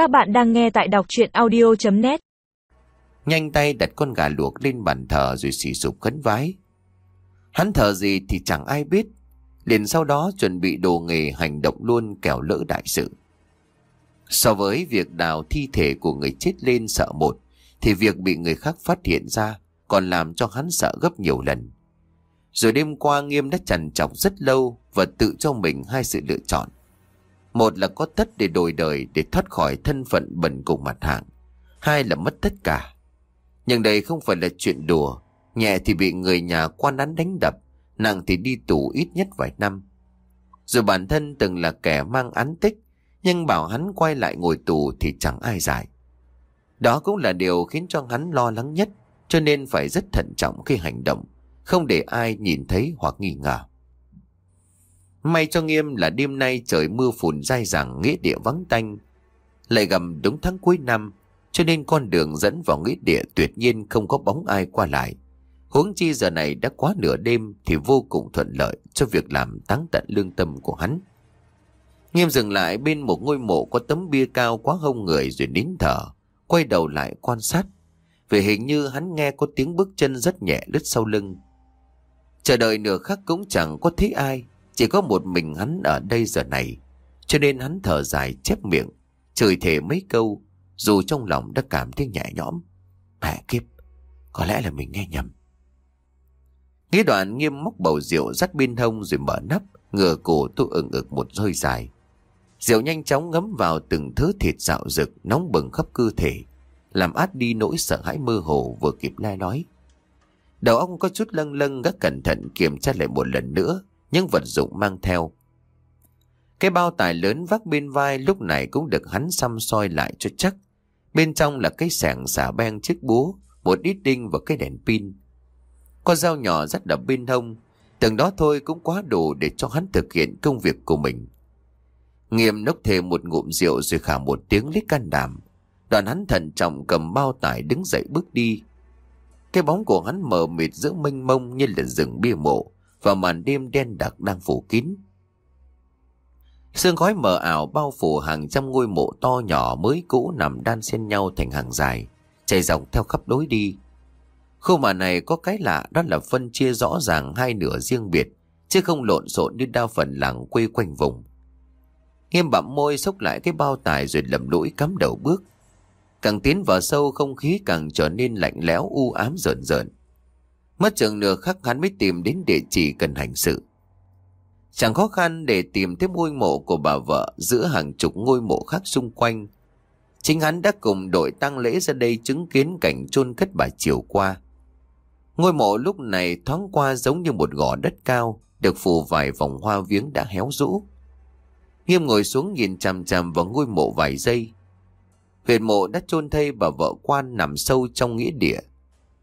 Các bạn đang nghe tại đọc chuyện audio.net Nhanh tay đặt con gà luộc lên bàn thờ rồi xì sụp khấn vái. Hắn thờ gì thì chẳng ai biết. Liền sau đó chuẩn bị đồ nghề hành động luôn kẻo lỡ đại sự. So với việc đào thi thể của người chết lên sợ một, thì việc bị người khác phát hiện ra còn làm cho hắn sợ gấp nhiều lần. Rồi đêm qua Nghiêm đã trằn trọc rất lâu và tự cho mình hai sự lựa chọn. Một là có tất để đổi đời để thoát khỏi thân phận bẩn cùng mặt hạng. Hai là mất tất cả. Nhưng đây không phải là chuyện đùa. Nhẹ thì bị người nhà quan án đánh đập, nặng thì đi tù ít nhất vài năm. Dù bản thân từng là kẻ mang án tích, nhưng bảo hắn quay lại ngồi tù thì chẳng ai giải. Đó cũng là điều khiến cho hắn lo lắng nhất, cho nên phải rất thận trọng khi hành động, không để ai nhìn thấy hoặc nghi ngờ. May cho nghiêm là đêm nay trời mưa phùn dai dẳng nghĩa địa vắng tanh. Lại gầm đúng tháng cuối năm, cho nên con đường dẫn vào nghĩa địa tuyệt nhiên không có bóng ai qua lại. Huống chi giờ này đã quá nửa đêm thì vô cùng thuận lợi cho việc làm táng tận lương tâm của hắn. Nghiêm dừng lại bên một ngôi mộ có tấm bia cao quá hông người rồi nín thở, quay đầu lại quan sát. Vì hình như hắn nghe có tiếng bước chân rất nhẹ lướt sau lưng. Chờ đợi nửa khắc cũng chẳng có thấy ai, chỉ có một mình hắn ở đây giờ này, cho nên hắn thở dài chép miệng, chửi thề mấy câu, dù trong lòng đã cảm thấy nhẹ nhõm. Mẹ kiếp, có lẽ là mình nghe nhầm. Nghĩ đoạn nghiêm móc bầu rượu dắt bên hông rồi mở nắp, ngửa cổ tôi ừng ực một hơi dài. Rượu nhanh chóng ngấm vào từng thứ thịt dạo rực, nóng bừng khắp cơ thể, làm át đi nỗi sợ hãi mơ hồ vừa kịp lai nói. Đầu ông có chút lâng lâng gắt cẩn thận kiểm tra lại một lần nữa, những vật dụng mang theo. Cái bao tải lớn vác bên vai lúc này cũng được hắn xăm soi lại cho chắc. Bên trong là cái sẻng xả beng chiếc búa, một ít đinh và cái đèn pin. Con dao nhỏ rất đập bên hông, từng đó thôi cũng quá đủ để cho hắn thực hiện công việc của mình. Nghiêm nốc thêm một ngụm rượu rồi khả một tiếng lít can đảm. Đoàn hắn thận trọng cầm bao tải đứng dậy bước đi. Cái bóng của hắn mờ mịt giữa mênh mông như là rừng bia mộ và màn đêm đen đặc đang phủ kín. Sương khói mờ ảo bao phủ hàng trăm ngôi mộ to nhỏ mới cũ nằm đan xen nhau thành hàng dài, chạy dọc theo khắp lối đi. Khu mà này có cái lạ đó là phân chia rõ ràng hai nửa riêng biệt, chứ không lộn xộn như đa phần làng quê quanh vùng. Nghiêm bặm môi xốc lại cái bao tải rồi lầm lũi cắm đầu bước. Càng tiến vào sâu không khí càng trở nên lạnh lẽo u ám rợn rợn. Mất chừng nửa khắc hắn mới tìm đến địa chỉ cần hành sự. Chẳng khó khăn để tìm thấy ngôi mộ của bà vợ giữa hàng chục ngôi mộ khác xung quanh. Chính hắn đã cùng đội tang lễ ra đây chứng kiến cảnh chôn cất bà chiều qua. Ngôi mộ lúc này thoáng qua giống như một gò đất cao, được phủ vài vòng hoa viếng đã héo rũ. Nghiêm ngồi xuống nhìn chằm chằm vào ngôi mộ vài giây. Huyệt mộ đã chôn thay bà vợ quan nằm sâu trong nghĩa địa.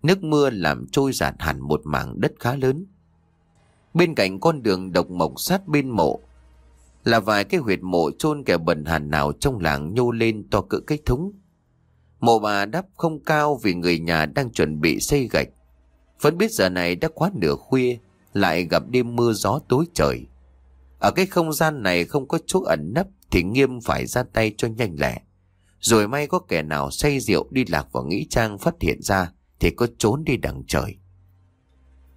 Nước mưa làm trôi giạt hẳn một mảng đất khá lớn. Bên cạnh con đường độc mộc sát bên mộ là vài cái huyệt mộ chôn kẻ bẩn hàn nào trong làng nhô lên to cỡ cái thúng. Mộ bà đắp không cao vì người nhà đang chuẩn bị xây gạch. Vẫn biết giờ này đã quá nửa khuya, lại gặp đêm mưa gió tối trời. Ở cái không gian này không có chỗ ẩn nấp thì nghiêm phải ra tay cho nhanh lẹ. Rồi may có kẻ nào say rượu đi lạc vào nghĩ trang phát hiện ra thì có trốn đi đằng trời.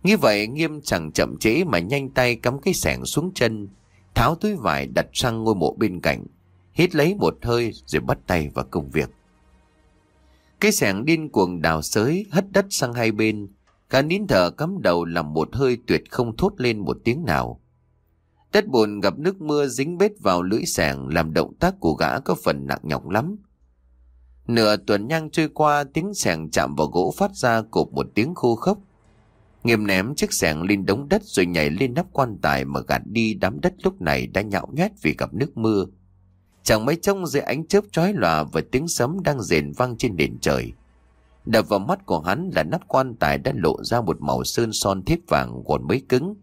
Như vậy nghiêm chẳng chậm chế mà nhanh tay cắm cái sẻng xuống chân, tháo túi vải đặt sang ngôi mộ bên cạnh, hít lấy một hơi rồi bắt tay vào công việc. Cái sẻng điên cuồng đào sới hất đất sang hai bên, cả nín thở cắm đầu làm một hơi tuyệt không thốt lên một tiếng nào. Đất bùn gặp nước mưa dính bết vào lưỡi sẻng làm động tác của gã có phần nặng nhọc lắm. Nửa tuần nhang trôi qua tiếng sẻng chạm vào gỗ phát ra cột một tiếng khô khốc. Nghiêm ném chiếc sẻng lên đống đất rồi nhảy lên nắp quan tài mà gạt đi đám đất lúc này đã nhạo nhét vì gặp nước mưa. Chẳng mấy trông dưới ánh chớp chói lòa và tiếng sấm đang rền vang trên nền trời. Đập vào mắt của hắn là nắp quan tài đã lộ ra một màu sơn son thiếp vàng còn mới cứng.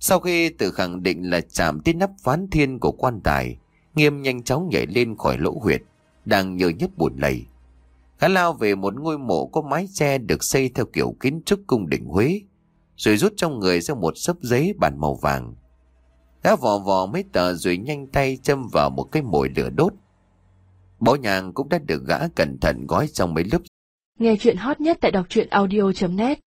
Sau khi tự khẳng định là chạm tới nắp phán thiên của quan tài, Nghiêm nhanh chóng nhảy lên khỏi lỗ huyệt, đang nhờ nhấp buồn lầy. Gã lao về một ngôi mộ có mái che được xây theo kiểu kiến trúc cung đình Huế, rồi rút trong người ra một sấp giấy bản màu vàng. Gã vò vò mấy tờ rồi nhanh tay châm vào một cái mồi lửa đốt. Bó nhàng cũng đã được gã cẩn thận gói trong mấy lớp Nghe chuyện hot nhất tại đọc truyện audio.net